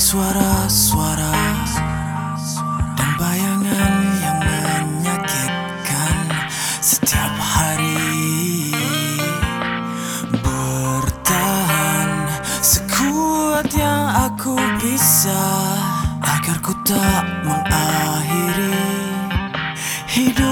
Suara-suara dan bayangan yang menyakitkan setiap hari. Bertahan sekuat yang aku bisa Agar ku tak mengakhiri hidup.